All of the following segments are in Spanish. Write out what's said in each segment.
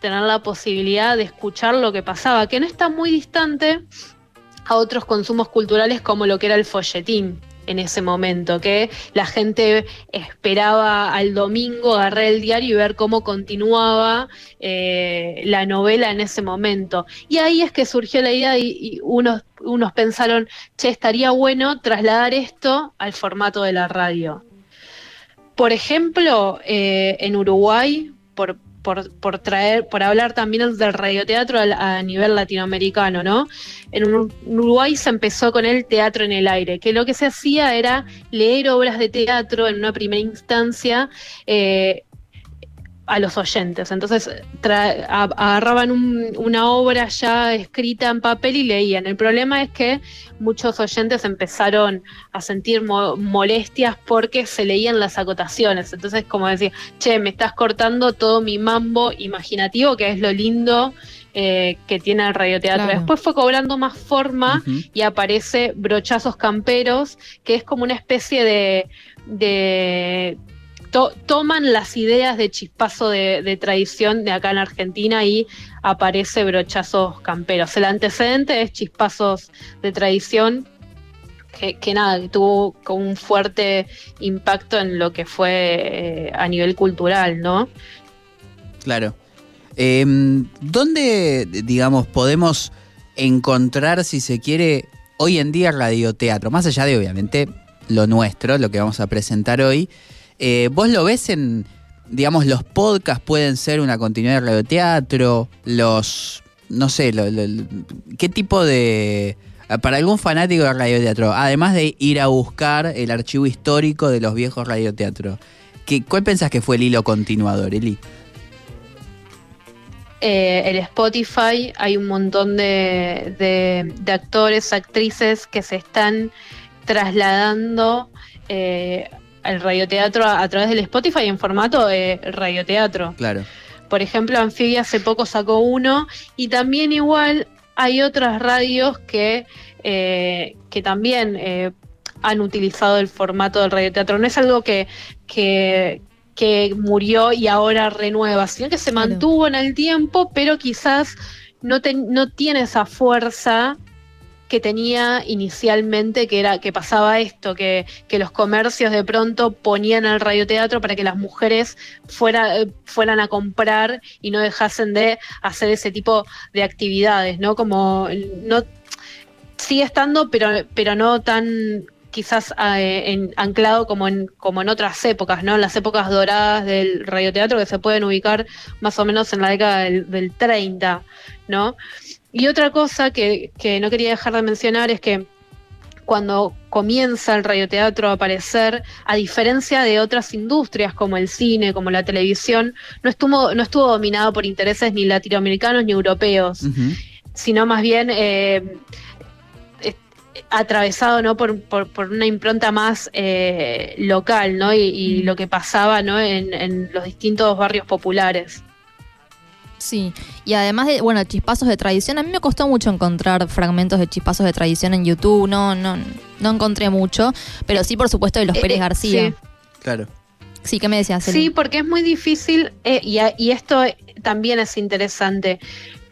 tener la posibilidad de escuchar lo que pasaba, que no está muy distante a otros consumos culturales como lo que era el folletín en ese momento, que la gente esperaba al domingo agarrar el diario y ver cómo continuaba eh, la novela en ese momento. Y ahí es que surgió la idea y, unos, unos pensaron, che, estaría bueno trasladar esto al formato de la radio. Por ejemplo, eh, en Uruguay, por, por, traer, por hablar también del radioteatro a, a, nivel latinoamericano, ¿no? En Uruguay se empezó con el teatro en el aire, que lo que se hacía era leer obras de teatro en una primera instancia, eh, a los oyentes. Entonces agarraban una obra ya escrita en papel y leían. El problema es que muchos oyentes empezaron a sentir molestias porque se leían las acotaciones. Entonces, como decir, che, me estás cortando todo mi mambo imaginativo, que es lo lindo. Eh, que tiene el radioteatro. Después fue cobrando más forma y aparece Brochazos Camperos, que es como una especie de toman las ideas de chispazo de, tradición de acá en Argentina y aparece brochazos camperos. El antecedente es chispazos de tradición que, nada, que tuvo un fuerte impacto en lo que fue eh, a nivel cultural, ¿no? Claro. Em, ¿Dónde, digamos, podemos encontrar, si se quiere, hoy en día radioteatro? Más allá de, obviamente, lo nuestro, lo que vamos a presentar hoy. Eh, ¿Vos lo ves en, digamos, los podcasts pueden ser una continuidad de radioteatro? Los, no sé, ¿qué tipo de... Para algún fanático de radioteatro, además de ir a buscar el archivo histórico de los viejos radioteatros, ¿qué, ¿cuál pensás que fue el hilo continuador, Eli? Eh, el Spotify hay un montón de, de, actores, actrices que se están trasladando eh, el radioteatro a, a, través del Spotify en formato de radioteatro. Claro. Por ejemplo, Anfibia hace poco sacó uno y también igual hay otras radios que, eh, que también eh, han utilizado el formato del radioteatro. No es algo que, que, murió y ahora renueva, sino que se mantuvo en el tiempo, pero quizás no, no tiene esa fuerza que tenía inicialmente, que era que pasaba esto, que, los comercios de pronto ponían el radioteatro para que las mujeres fuera, eh, fueran a comprar y no dejasen de hacer ese tipo de actividades, ¿no? Como no sigue estando, pero, pero no tan quizás eh, anclado como en, como en otras épocas, ¿no? En las épocas doradas del radioteatro que se pueden ubicar más o menos en la década del, del 30, ¿no? Y otra cosa que, no quería dejar de mencionar es que cuando comienza el radioteatro a aparecer, a diferencia de otras industrias como el cine, como la televisión, no estuvo, no estuvo dominado por intereses ni latinoamericanos ni europeos, sino más bien eh, atravesado ¿no? por, una impronta más eh, local ¿no? y, lo que pasaba ¿no? en los distintos barrios populares. Sí, y además de, bueno, chispazos de tradición, a mí me costó mucho encontrar fragmentos de chispazos de tradición en YouTube, no, no, no encontré mucho, pero sí, por supuesto, de los eh, Pérez eh, García. Claro. Sí, ¿qué me decías? Sí, porque es muy difícil, eh, y, esto también es interesante,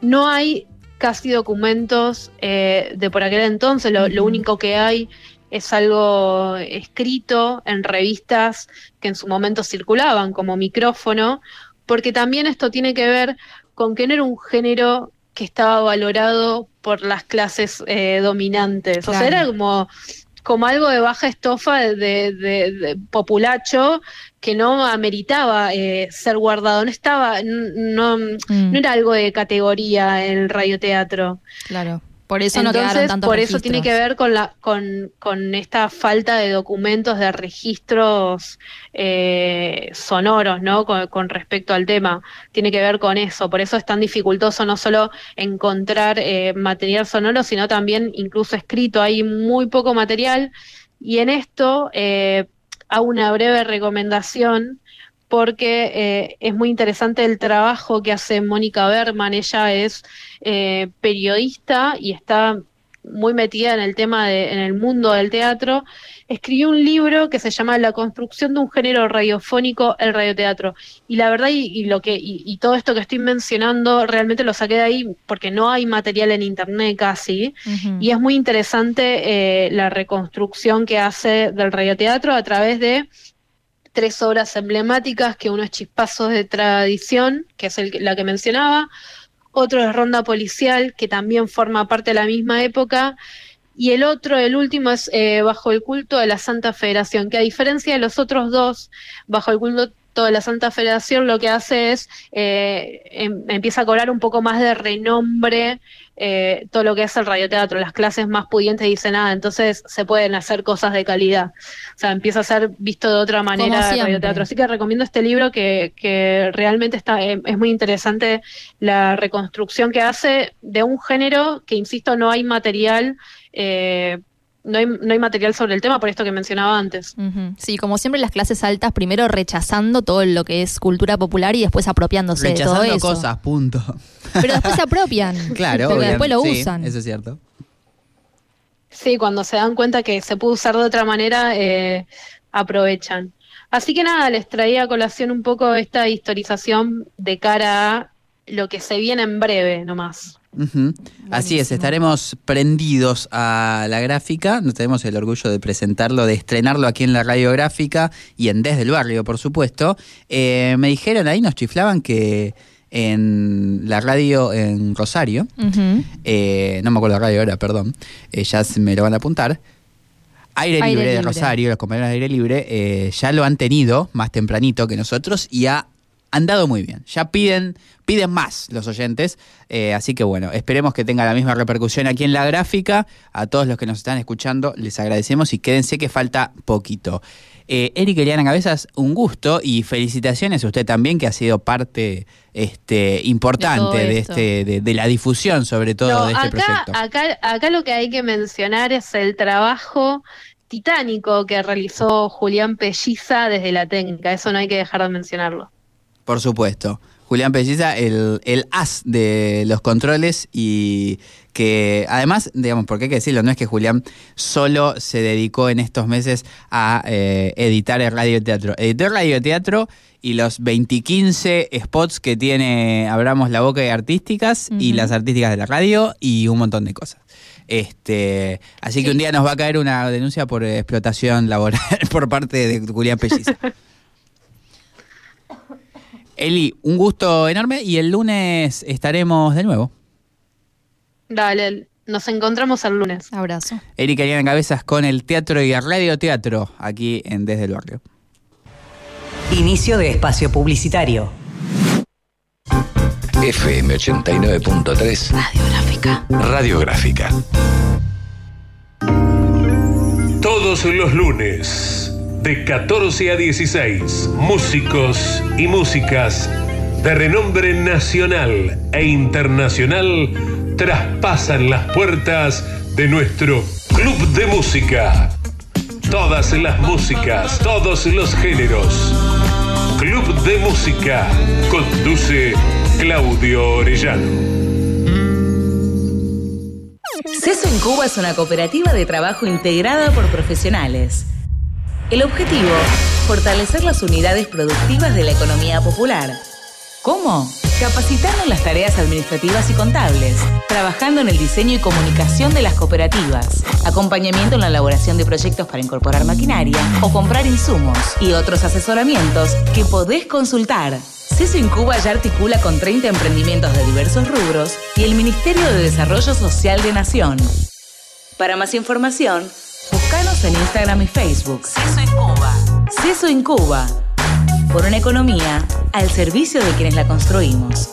no hay casi documentos de por aquel entonces, lo, lo único que hay es algo escrito en revistas que en su momento circulaban como micrófono porque también esto tiene que ver con que no era un género que estaba valorado por las clases eh, dominantes. O sea, era como, como algo de baja estofa de, populacho que no ameritaba eh, ser guardado. No estaba, no, mm. no era algo de categoría en el radioteatro. Claro. Por eso no quedaron tantos Por eso tiene que ver con la con, con esta falta de documentos, de registros eh, sonoros, ¿no? Con, respecto al tema. Tiene que ver con eso. Por eso es tan dificultoso no solo encontrar eh, material sonoro, sino también incluso escrito. Hay muy poco material. Y en esto eh, hago una breve recomendación porque eh, es muy interesante el trabajo que hace Mónica Berman. Ella es eh, periodista y está muy metida en el tema de, en el mundo del teatro, escribió un libro que se llama La construcción de un género radiofónico, el radioteatro. Y la verdad, y, lo que, y, todo esto que estoy mencionando, realmente lo saqué de ahí porque no hay material en internet casi. Y es muy interesante eh, la reconstrucción que hace del radioteatro a través de tres obras emblemáticas, que uno es Chispazos de Tradición, que es el, la que mencionaba, otro es Ronda Policial, que también forma parte de la misma época, y el otro, el último, es eh, Bajo el culto de la Santa Federación, que a diferencia de los otros dos, Bajo el culto de la Santa Federación lo que hace es, eh, em, empieza a cobrar un poco más de renombre eh, todo lo que es el radioteatro. Las clases más pudientes dicen, nada, ah, entonces se pueden hacer cosas de calidad. O sea, empieza a ser visto de otra manera el radioteatro. Así que recomiendo este libro que, que realmente está, em, es muy interesante la reconstrucción que hace de un género que, insisto, no hay material. Eh, no hay, no hay material sobre el tema por esto que mencionaba antes. Sí, como siempre las clases altas, primero rechazando todo lo que es cultura popular y después apropiándose de todo eso. cosas, punto. Pero después se apropian. claro, porque después lo usan. Eso es cierto. Sí, cuando se dan cuenta que se puede usar de otra manera, eh, aprovechan. Así que nada, les traía a colación un poco esta historización de cara a lo que se viene en breve nomás. Así es, estaremos prendidos a la gráfica. Nos tenemos el orgullo de presentarlo, de estrenarlo aquí en la radiográfica y en Desde el Barrio, por supuesto. Eh, me dijeron ahí, nos chiflaban que en la radio en Rosario, eh, no me acuerdo la radio ahora, perdón, eh, ya me lo van a apuntar. Aire, Libre, de Rosario, los compañeros de Aire Libre, ya lo han tenido más tempranito que nosotros y ha andado muy bien. Ya piden, piden más los oyentes. Eh, así que bueno, esperemos que tenga la misma repercusión aquí en la gráfica. A todos los que nos están escuchando, les agradecemos y quédense que falta poquito. Eh, Eric Eliana Cabezas, un gusto y felicitaciones a usted también, que ha sido parte este, importante de, este, de, la difusión, sobre todo, de este proyecto. Acá, acá lo que hay que mencionar es el trabajo titánico que realizó Julián Pelliza desde la técnica, eso no hay que dejar de mencionarlo. Por supuesto. Julián Pelliza, el, el as de los controles y que además, digamos, porque hay que decirlo, no es que Julián solo se dedicó en estos meses a eh, editar el radioteatro. Editó el radioteatro y los 2015 spots que tiene Abramos la Boca de Artísticas y las artísticas de la radio y un montón de cosas. Este, así que un día nos va a caer una denuncia por explotación laboral por parte de Julián Pelliza. Eli, un gusto enorme y el lunes estaremos de nuevo. Dale, nos encontramos el lunes. Abrazo. Erika en Cabezas con el teatro y el radio teatro aquí en Desde el Barrio. Inicio de espacio publicitario. FM 89.3 Radiográfica. Radiográfica. Todos los lunes de 14 a 16, músicos y músicas de renombre nacional e internacional traspasan las puertas de nuestro club de música. Todas las músicas, todos los géneros. Club de Música conduce Claudio Orellano. CESO en Cuba es una cooperativa de trabajo integrada por profesionales el objetivo, fortalecer las unidades productivas de la economía popular. ¿Cómo? Capacitando en las tareas administrativas y contables, trabajando en el diseño y comunicación de las cooperativas, acompañamiento en la elaboración de proyectos para incorporar maquinaria o comprar insumos y otros asesoramientos que podés consultar. CESO Incuba ya articula con 30 emprendimientos de diversos rubros y el Ministerio de Desarrollo Social de Nación. Para más información, Búscanos en Instagram y Facebook. Ceso en Cuba. Ceso en Cuba. Por una economía al servicio de quienes la construimos.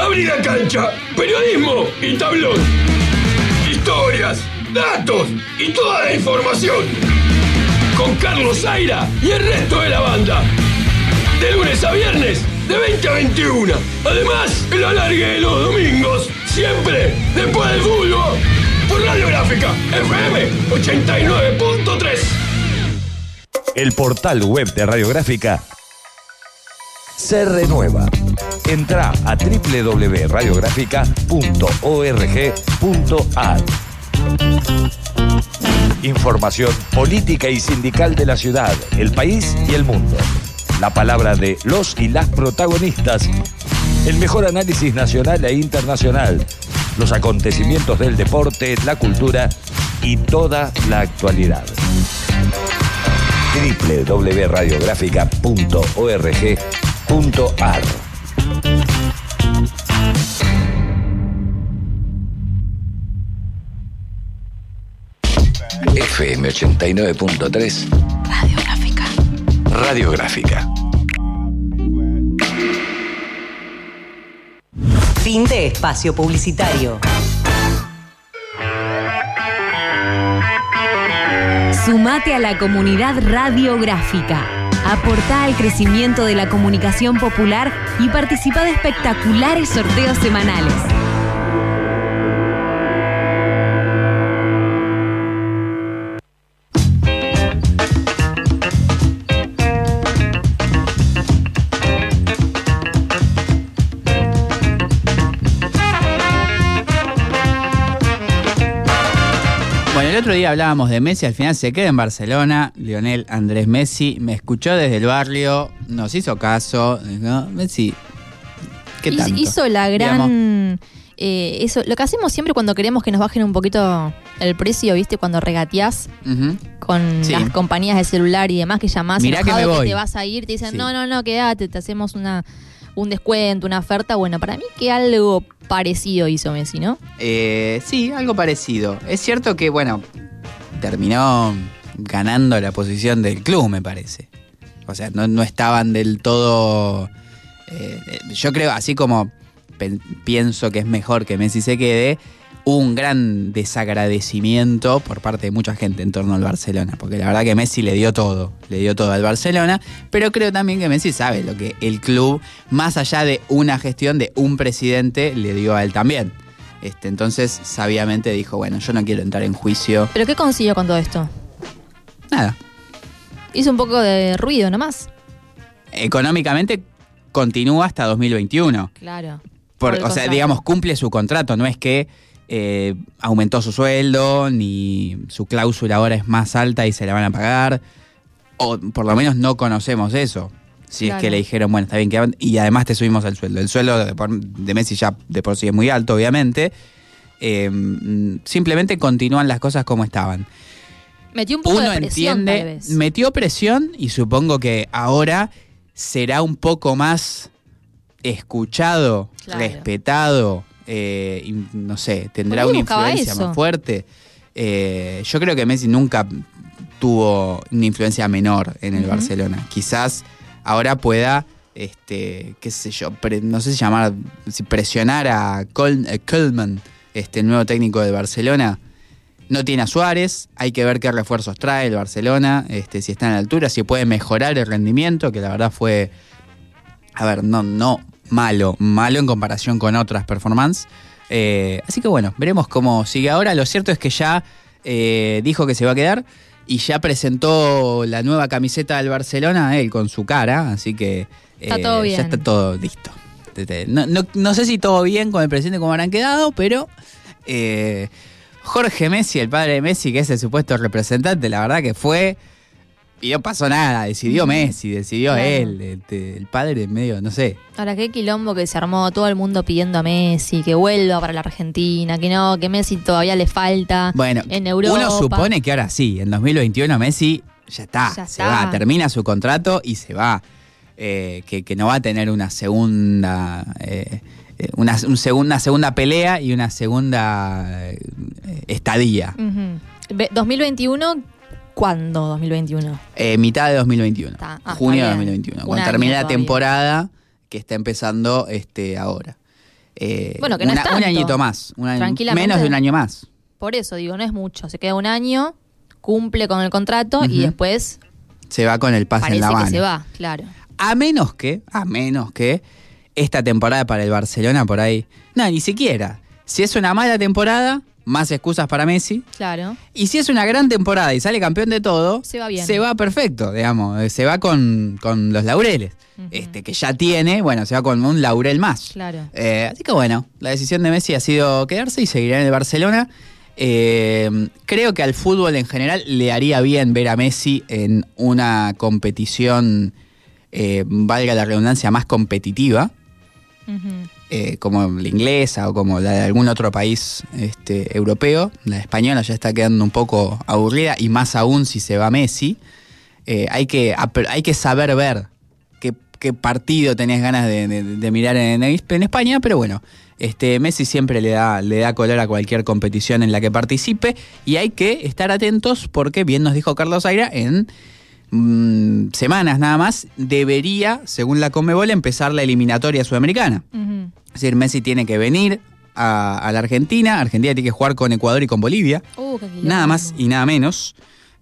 Abrí la cancha, periodismo y tablón. Historias, datos y toda la información. Con Carlos Zaira y el resto de la banda. De lunes a viernes de 20 a 21. Además, el alargue de los domingos, siempre después del fútbol. Por Radio Gráfica, FM 89.3. El portal web de Radiográfica se renueva. Entra a www.radiográfica.org.ar. Información política y sindical de la ciudad, el país y el mundo. La palabra de los y las protagonistas. El mejor análisis nacional e internacional. Los acontecimientos del deporte, la cultura y toda la actualidad www.radiográfica.org.ar FM 89.3 Radiográfica. Fin de espacio publicitario. Sumate a la comunidad radiográfica. Aporta al crecimiento de la comunicación popular y participa de espectaculares sorteos semanales. Otro día hablábamos de Messi, al final se queda en Barcelona. Lionel Andrés Messi me escuchó desde el barrio, nos hizo caso. ¿no? Messi, ¿qué tanto? Hizo la gran. eh, eso, lo que hacemos siempre cuando queremos que nos bajen un poquito el precio, ¿viste? Cuando regateás con Sí. las compañías de celular y demás que llamás Mirá que enojado me voy. te vas a ir, te dicen, Sí. no, no, no, quédate, te hacemos una un descuento, una oferta. Bueno, para mí que algo parecido hizo Messi, ¿no? Eh, sí, algo parecido. Es cierto que, bueno, terminó ganando la posición del club, me parece. O sea, no, no estaban del todo... eh, yo creo, así como pienso que es mejor que Messi se quede, hubo un gran desagradecimiento por parte de mucha gente en torno al Barcelona, porque la verdad que Messi le dio todo, le dio todo al Barcelona, pero creo también que Messi sabe lo que el club, más allá de una gestión de un presidente, le dio a él también. Este, entonces, sabiamente dijo, bueno, yo no quiero entrar en juicio. ¿Pero qué consiguió con todo esto? Nada. Hizo un poco de ruido nomás. Económicamente continúa hasta 2021. Claro. Por- o sea, digamos, cumple su contrato. No es que eh, aumentó su sueldo, ni su cláusula ahora es más alta y se la van a pagar. O por lo menos no conocemos eso. Si es que le dijeron, bueno, está bien que y además te subimos el sueldo. El sueldo de, por- de Messi ya de por sí es muy alto, obviamente. Eh, mm, simplemente continúan las cosas como estaban. Metió un poco Uno de presión, tal entiende, vez. metió presión y supongo que ahora será un poco más escuchado, Claro. respetado, eh, no sé, tendrá una influencia eso. más fuerte. Eh, yo creo que Messi nunca tuvo una influencia menor en el. Barcelona. Quizás ahora pueda, este, qué sé yo, pre- no sé si llamar, si presionar a Col- eh, este nuevo técnico de Barcelona. No tiene a Suárez, hay que ver qué refuerzos trae el Barcelona, este, si está a la altura, si puede mejorar el rendimiento, que la verdad fue, a ver, no, no malo, malo en comparación con otras performances. Eh, así que bueno, veremos cómo sigue ahora. Lo cierto es que ya eh, dijo que se va a quedar y ya presentó la nueva camiseta del Barcelona, él con su cara, así que Está todo bien. ya está todo listo. No, no- no sé si todo bien con el presidente como habrán quedado, pero eh, Jorge Messi, el padre de Messi, que es el supuesto representante, la verdad que fue y no pasó nada, decidió Messi, decidió Claro. él, este, el padre medio, no sé. Ahora, qué quilombo que se armó todo el mundo pidiendo a Messi que vuelva para la Argentina, que no, que Messi todavía le falta Bueno, en Europa. uno supone que ahora sí, en 2021 Messi ya está, Ya se está. va, termina su contrato y se va. Eh, que, que no va a tener una segunda, eh, eh, una, un segun- una segunda pelea y una segunda eh, estadía. Ujú. Ve- 2021, ¿cuándo 2021? Eh, mitad de 2021. Está- ah, junio de está bien. 2021. Un Cuando año termine la todavía. temporada que está empezando este ahora. Eh, Bueno, que no una- es un tanto. añito más. un año- menos de un año más. Por eso digo, no es mucho. Se queda un año, cumple con el contrato y después Se va con el pase en la que mano. se va, claro. A menos que, a menos que esta temporada para el Barcelona por ahí. No, ni siquiera. Si es una mala temporada, más excusas para Messi. Claro. Y si es una gran temporada y sale campeón de todo, Se va bien. se va perfecto, digamos. eh, Se va con, con los laureles. este, que ya tiene, bueno, se va con un laurel más. Claro. Eh, así que bueno, la decisión de Messi ha sido quedarse y seguirá en el Barcelona. Eh, creo que al fútbol en general le haría bien ver a Messi en una competición, eh, valga la redundancia, más competitiva. Eh, como la inglesa o como la de algún otro país este, europeo. La española ya está quedando un poco aburrida y más aún si se va Messi. Eh, hay, que, hay que saber ver qué, partido tenés ganas de, mirar en, España, pero bueno, este, Messi siempre le da, le da color a cualquier competición en la que participe y hay que estar atentos porque, bien nos dijo Carlos Aira, en mm, semanas nada más debería, según la Comebol, empezar la eliminatoria sudamericana. Ujú. Es decir, Messi tiene que venir a, a la Argentina, Argentina tiene que jugar con Ecuador y con Bolivia. Uh, qué. Nada más y nada menos.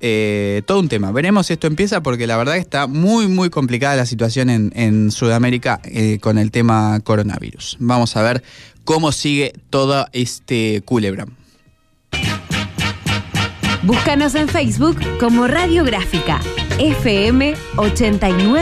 Eh, todo un tema. Veremos si esto empieza porque la verdad está muy, muy complicada la situación en, en Sudamérica eh, con el tema coronavirus. Vamos a ver cómo sigue todo este culebrón. Búscanos en Facebook como Radiográfica FM 89.